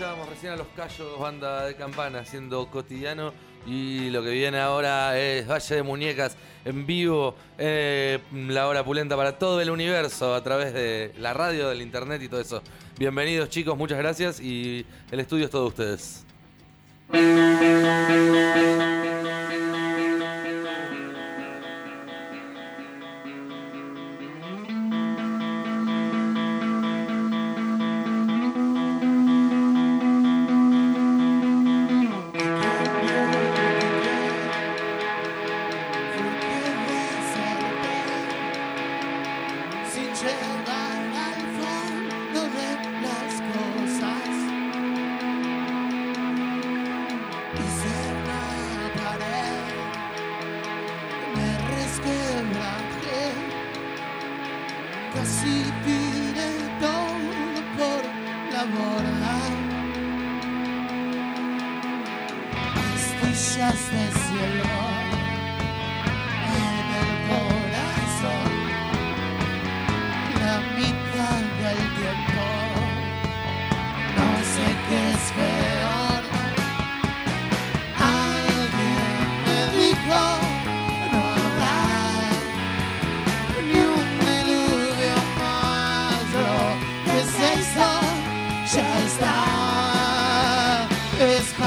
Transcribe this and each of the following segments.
escuchábamos recién a los Callos, banda de campana, haciendo cotidiano. Y lo que viene ahora es Valle de Muñecas en vivo, eh, la hora pulenta para todo el universo a través de la radio, del internet y todo eso. Bienvenidos chicos, muchas gracias y el estudio es todo de ustedes. This.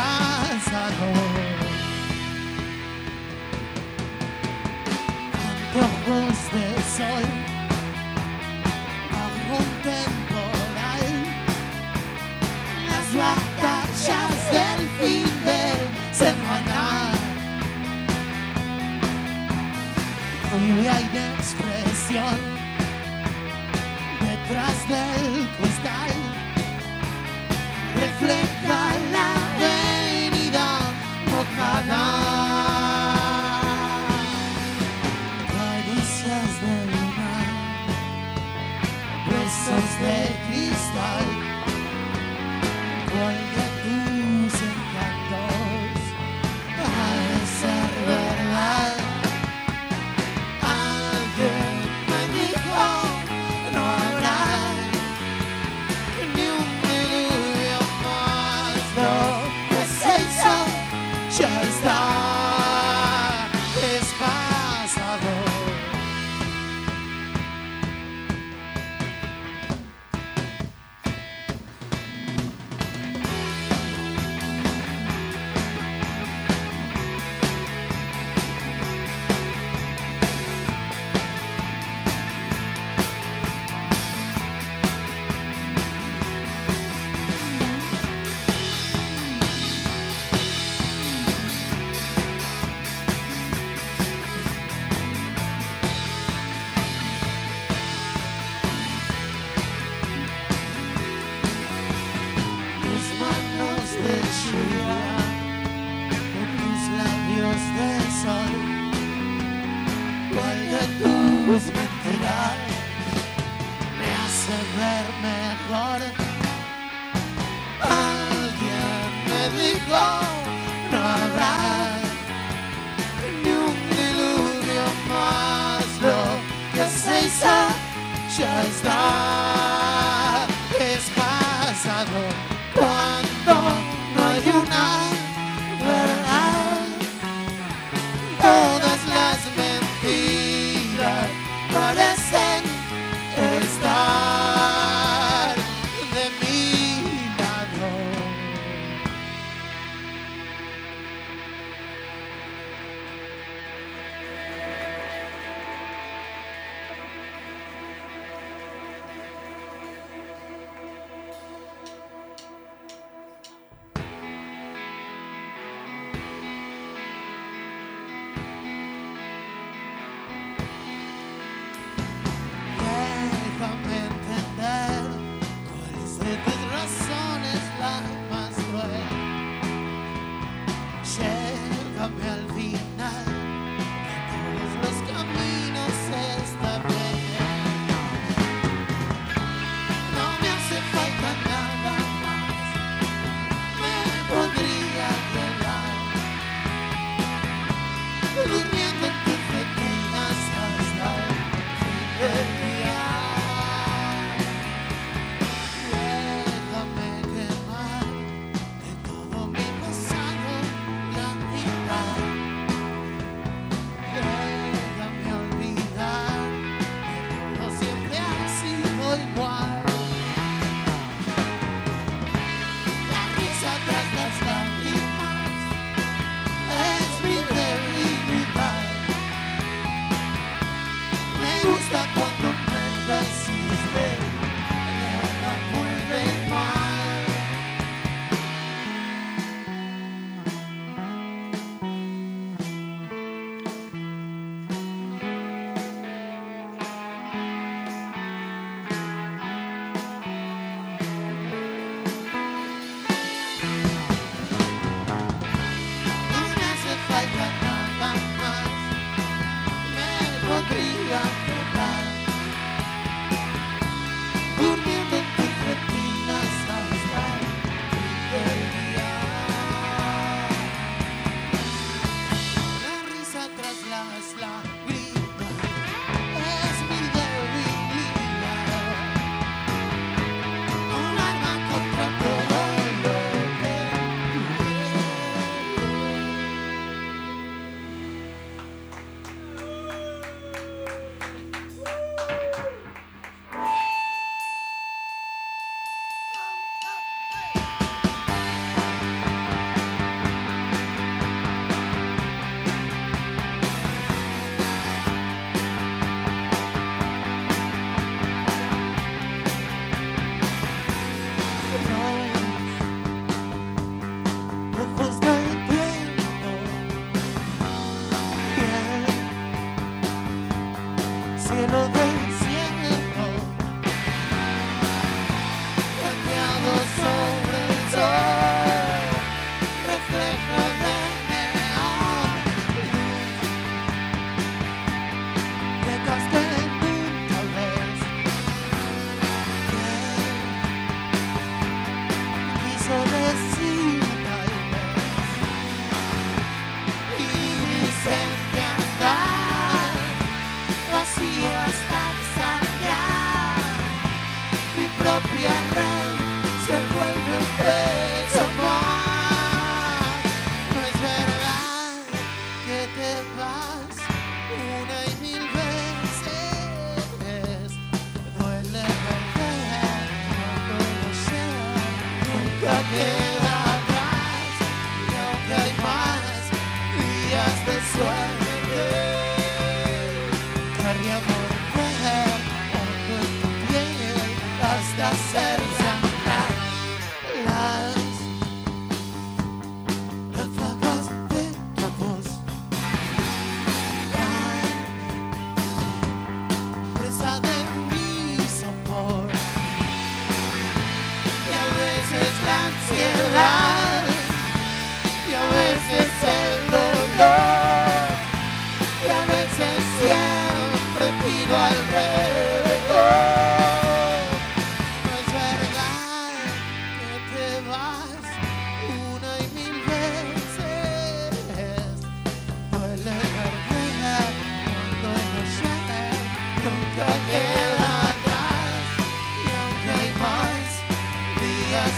myself.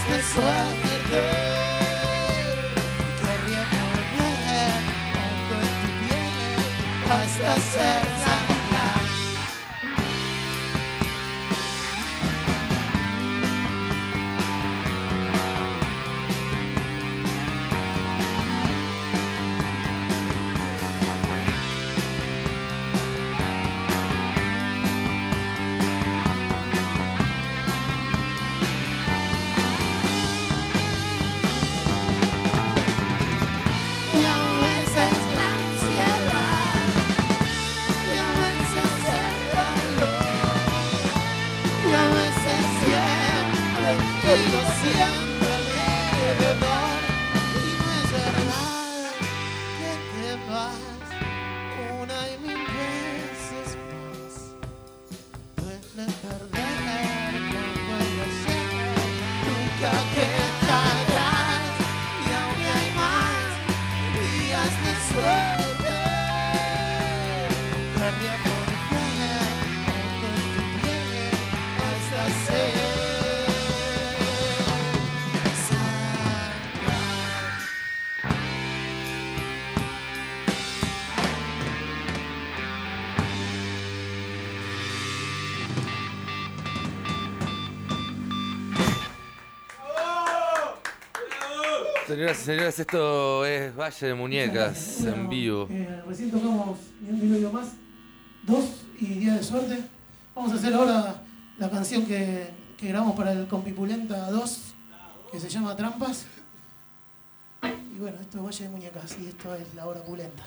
this what they hasta ser. señoras y señores, esto es Valle de Muñecas en vivo. Eh, recién tocamos un minuto más, dos y día de suerte. Vamos a hacer ahora la canción que, que grabamos para el Compipulenta 2, que se llama Trampas. Y bueno, esto es Valle de Muñecas y esto es la hora pulenta.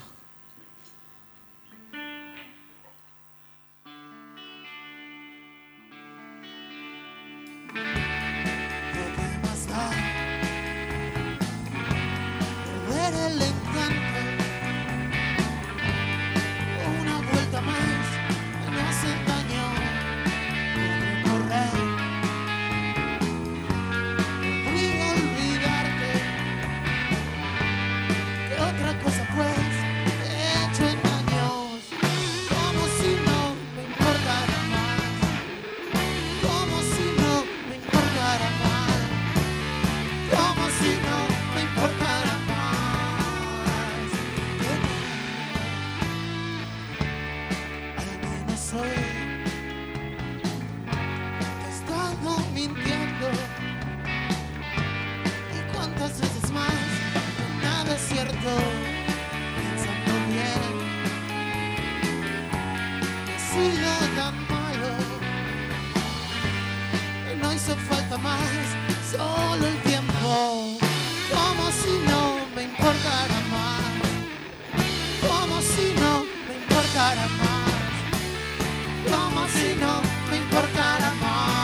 como si no me importara más.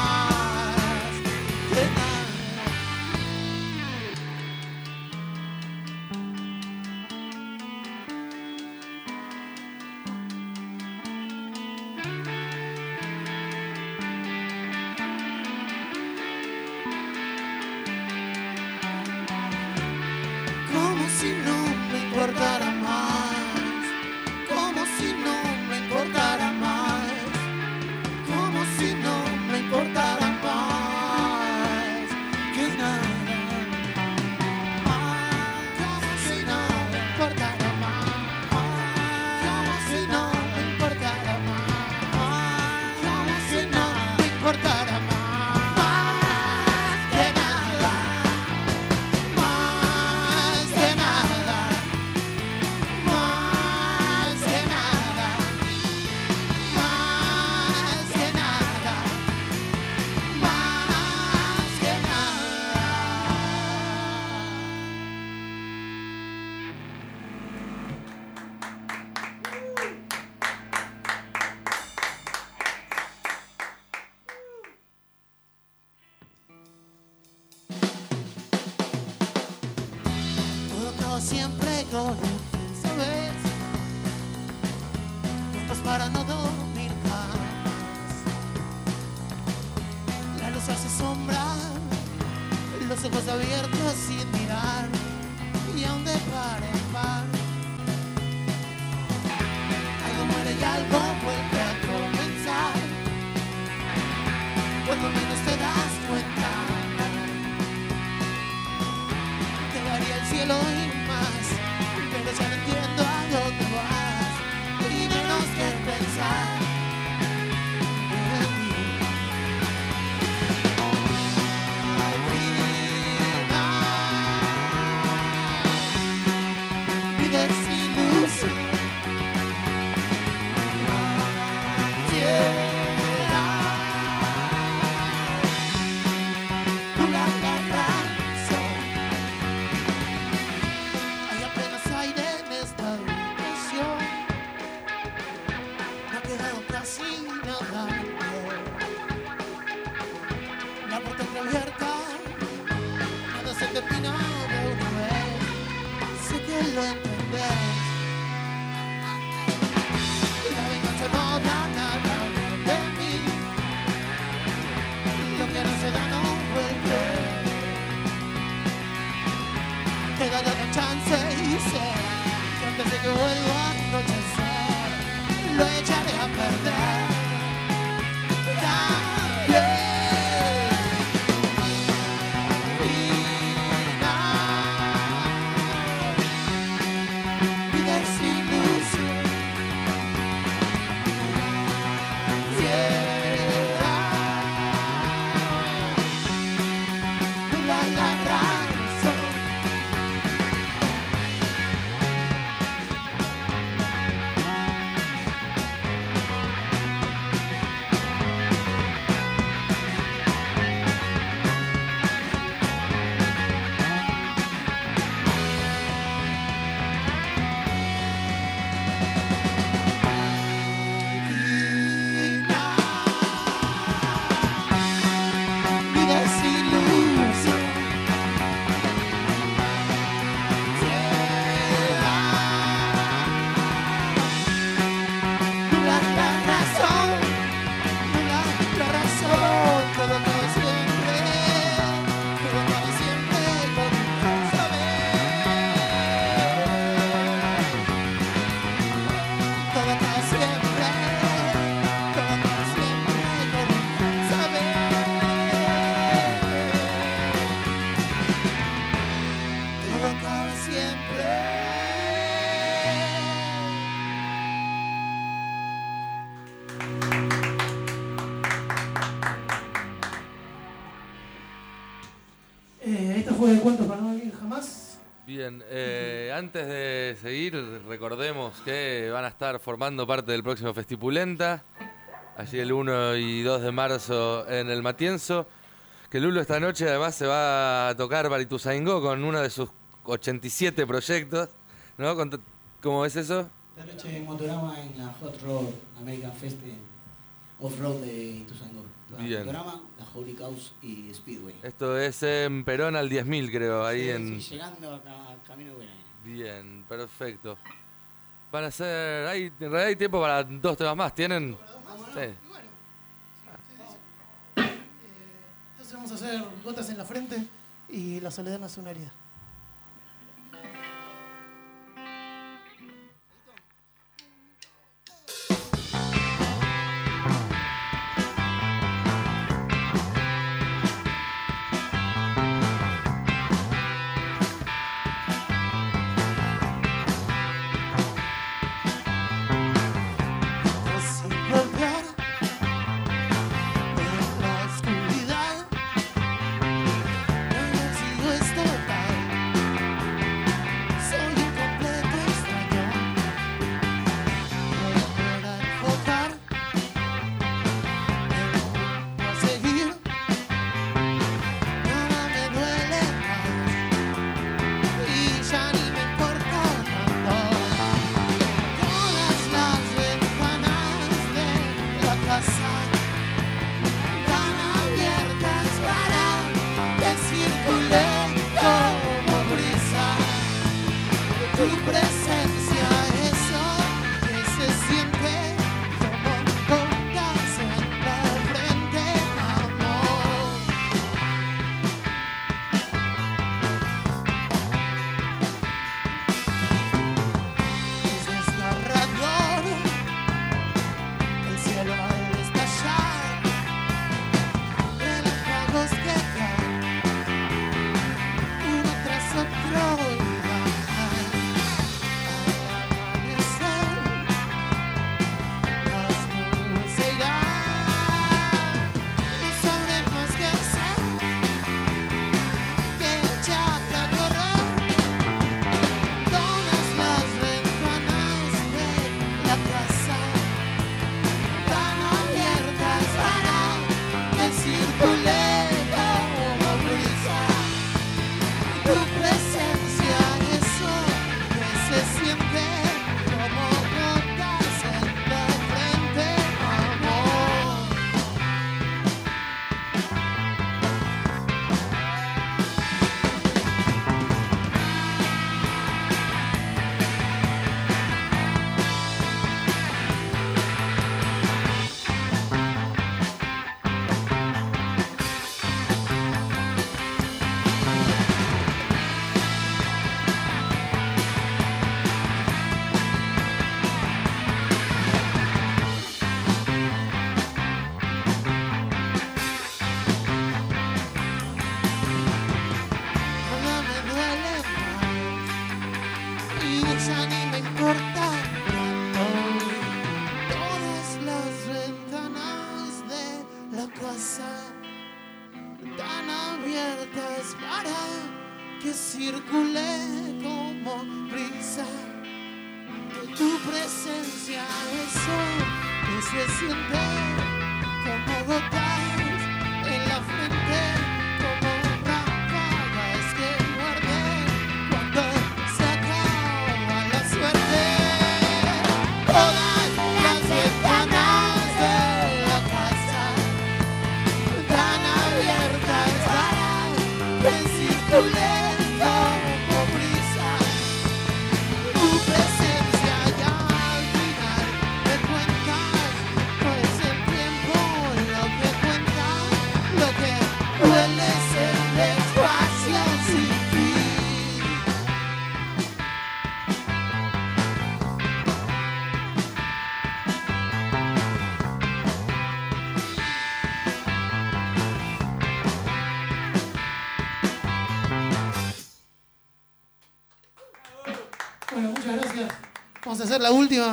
abierto sin mirar y aún de par en antes de seguir, recordemos que van a estar formando parte del próximo Festipulenta, allí el 1 y 2 de marzo en el Matienzo, que Lulo esta noche además se va a tocar Barituzaingó con uno de sus 87 proyectos, ¿no? ¿Cómo es eso? Esta noche en Motorama en la Hot Road American Fest Off-Road de Ituzaingó. Bien. Motorama, la Holy Cause y Speedway. Esto es en Perón al 10.000 creo, ahí Sí, en... sí, llegando acá Camino de Buen Aire. Bien, perfecto. Van a ser... Hay, en realidad hay tiempo para dos temas más, ¿tienen? Sí. Y bueno, eh, entonces vamos a hacer gotas en la frente y la soledad no es una herida. tu presença. Circule como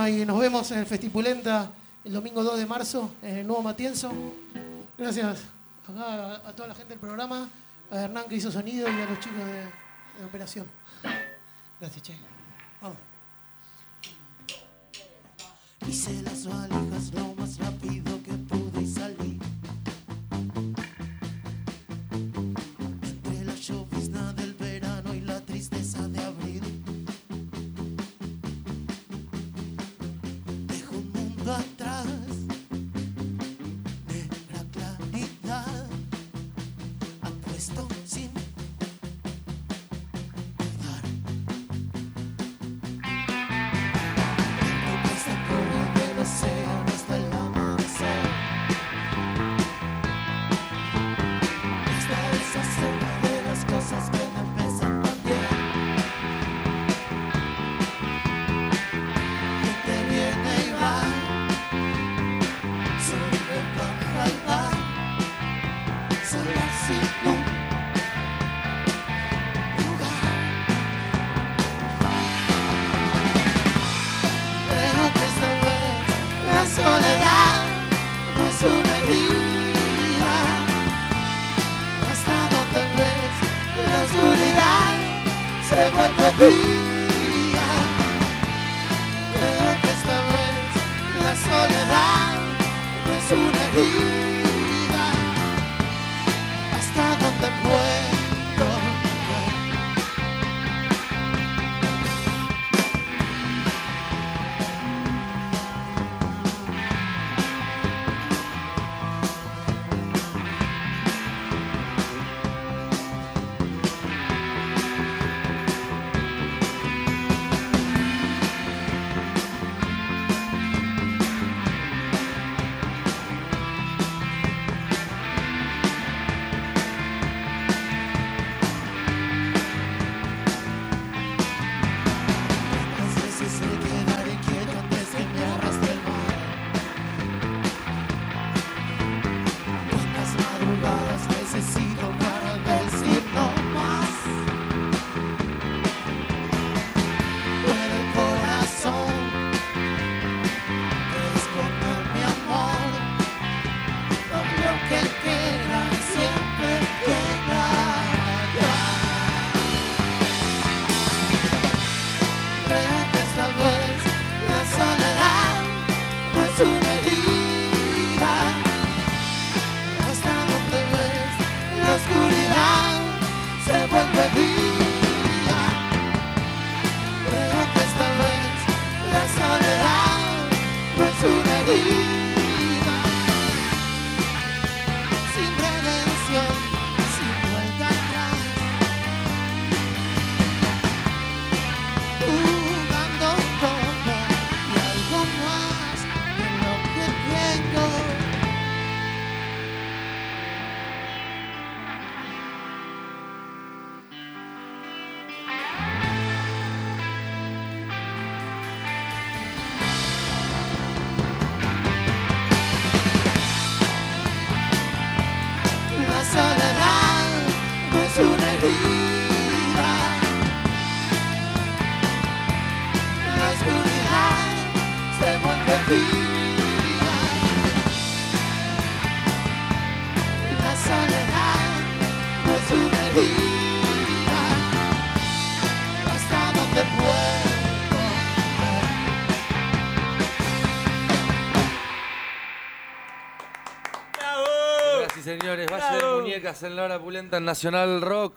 Y nos vemos en el Festipulenta el domingo 2 de marzo, en el nuevo Matienzo. Gracias a, a toda la gente del programa, a Hernán que hizo sonido y a los chicos de, de operación. Gracias, Che. Vamos. Hice las valijas lo más rápido. en la hora pulenta en Nacional Rock.